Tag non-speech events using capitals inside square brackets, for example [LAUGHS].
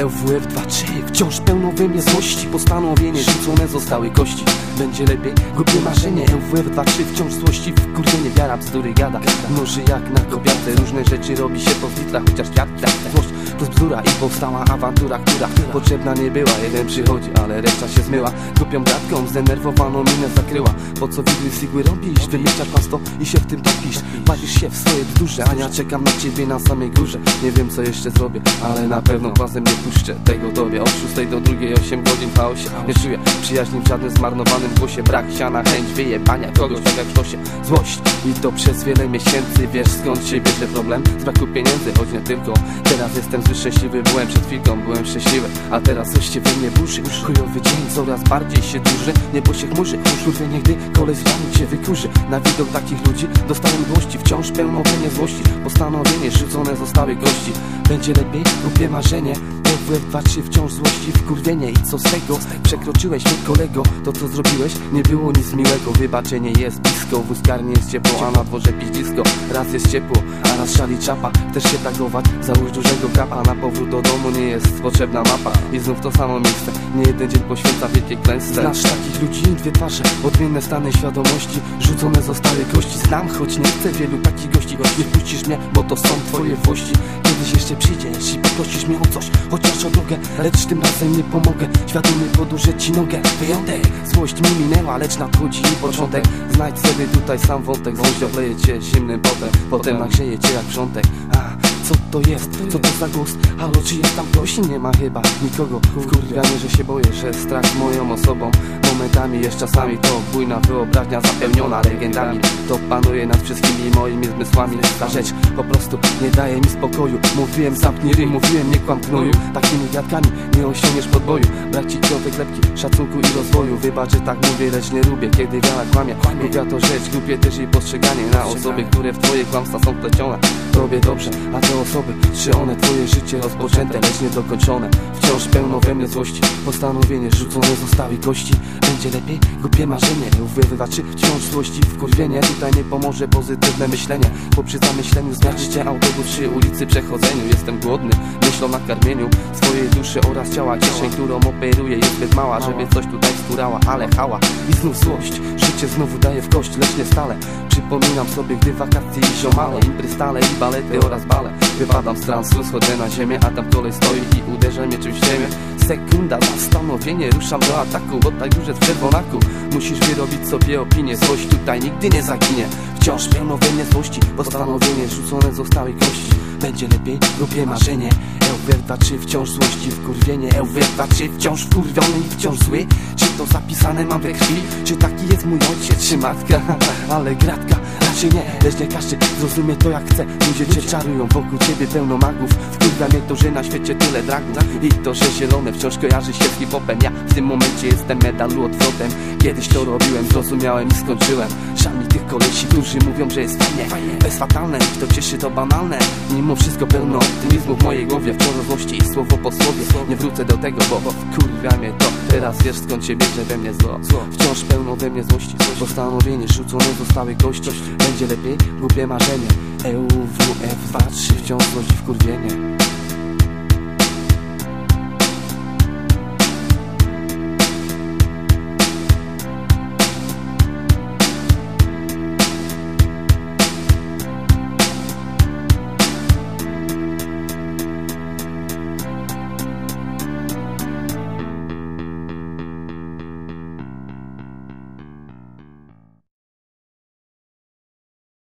LWF 2-3 Wciąż pełno we mnie złości Postanowienie rzucone zostały kości. Będzie lepiej, głupie marzenie. LWF 2-3 wciąż złości Wkurwienie, wiara, bzdury gada. Noży jak na kobietę Różne rzeczy robi się po litrach Chociaż wiatr, złość to bzdura I powstała awantura, która potrzebna nie była. Jeden przychodzi, ale reszta się zmyła. Głupią bratką, zdenerwowaną minę zakryła. Po co widły sigły robisz? Wymieciasz pasto i się w tym topisz. Bawisz się w swoje bzdurze, a ja czekam na ciebie na samej górze. Nie wiem co jeszcze zrobię, ale na pewno pasem nie puszczę tego tobie. Od 6 do 2, 8 godzin w chaosie Nie czuję przyjaźni w żadnym zmarnowanym głosie. Brak siana, chęć wyjebania kogoś tak jak w Złość i to przez wiele miesięcy. Wiesz skąd się bierze problem? Z braku pieniędzy, choć nie tylko. Teraz jestem zbyt szczęśliwy, byłem przed chwilką, byłem szczęśliwy. A teraz coś we mnie burzy. Chujowy dzień coraz bardziej się duży. Niebo się chmurzy, kurwie niegdy koleś z cię wykurzy Na widok takich ludzi dostałem złości Wciąż pełno złości. Postanowienie rzucone zostały gości. Będzie lepiej, głupie marzenie w 2 3 wciąż złości wkurwienie I co z tego? Przekroczyłeś mnie kolego To co zrobiłeś? Nie było nic miłego Wybaczenie jest blisko W uskarnie jest ciepło A na dworze piździsko. Raz jest ciepło A raz szali czapa Też się tagować Załóż dużego kapa. Na powrót do domu nie jest potrzebna mapa I znów to samo miejsce. Nie jeden dzień poświęca wielkiej klęsce. Znasz takich ludzi Dwie twarze Odmienne stany świadomości Rzucone zostały kości. Znam choć nie chcę wielu takich gości. Nie puścisz mnie Bo to są twoje włości. Kiedyś jeszcze przyjdziesz i poprosisz mnie o coś Chociaż o drogę, lecz tym razem nie pomogę. Świadomie podłużę ci nogę. Wyjątek, złość mi minęła, lecz nadchodzi początek. Znajdź sobie tutaj sam wątek Złość obleje cię zimnym potem. Potem nagrzeje cię jak wrzątek. A, co to jest? Co to za głos? Halo, czy jest tam ktoś? Nie ma chyba nikogo. Wkurwianie, że się boję, że strach moją osobą. Momentami jest czasami to bujna wyobraźnia zapełniona legendami. To panuje nad wszystkimi moimi zmysłami. Ta rzecz po prostu nie daje mi spokoju. Mówiłem zamknij ryj, mówiłem nie kłam gnoju. Takimi gadkami nie osiągniesz podboju. Brak ci ciątek lepki, szacunku i rozwoju. Wybacz, że tak mówię, lecz nie lubię Kiedy wiara kłamie, głupia to rzecz Głupie też i postrzeganie. Na osoby, które w twoje kłamstwa są plecione. Tobie dobrze, a osoby, czy one twoje życie rozpoczęte, lecz niedokończone. Wciąż pełno we mnie złości. Postanowienie rzucone zostały kości. Będzie lepiej? Głupie marzenie Wywywaczy wciąż złości wkurwienie Tutaj nie pomoże pozytywne myślenie. Bo przy zamyśleniu zmiażdżycie autobus przy ulicy przechodzeniu. Jestem głodny, myślą na karmieniu Swojej duszy oraz ciała. Kieszeń, którą operuję jest zbyt mała Żeby coś tutaj skórała, ale hała I znów złość. Życie znowu daje w kość, lecz nie stale. Przypominam sobie, gdy wakacje i ziomale Impry i balety oraz bale Wypadam z transu, schodzę na ziemię A tam kolej stoi i uderza mnie czymś w ziemię Sekunda, zastanowienie, ruszam do ataku Bo tak już jest w czerwonaku. Musisz wyrobić sobie opinię Złość tutaj nigdy nie zaginie. Wciąż mnie złości Postanowienie, rzucone zostały kości. Będzie lepiej, lubię marzenie. Ełwerta czy wciąż złości wkurwienie Ełwerta czy wciąż wkurwiony i wciąż zły. Czy to zapisane mam we krwi? Czy taki jest mój ojciec czy matka? [LAUGHS] Ale gratka raczej nie, lecz nie każdy zrozumie to jak chce Ludzie cię czarują, wokół ciebie pełno magów. Wkurwia mnie to, że na świecie tyle dragów I to, że zielone wciąż kojarzy się z hip-hopem. Ja w tym momencie jestem medalu odwrotem Kiedyś to robiłem, zrozumiałem i skończyłem. Szami tych kolesi, którzy mówią, że jest fajnie. Bezfatalne, ich to cieszy, to banalne. Mimo wszystko pełno optymizmu w mojej głowie Wciąż złości i słowo po słowie. Nie wrócę do tego, bo wkurwia mnie to. Teraz wiesz skąd się bierze we mnie zło. Wciąż pełno we mnie złości. Postanowienie rzucone zostały kości Będzie lepiej, głupie marzenie. EUWF 2, 3 wciąż złości wkurwienie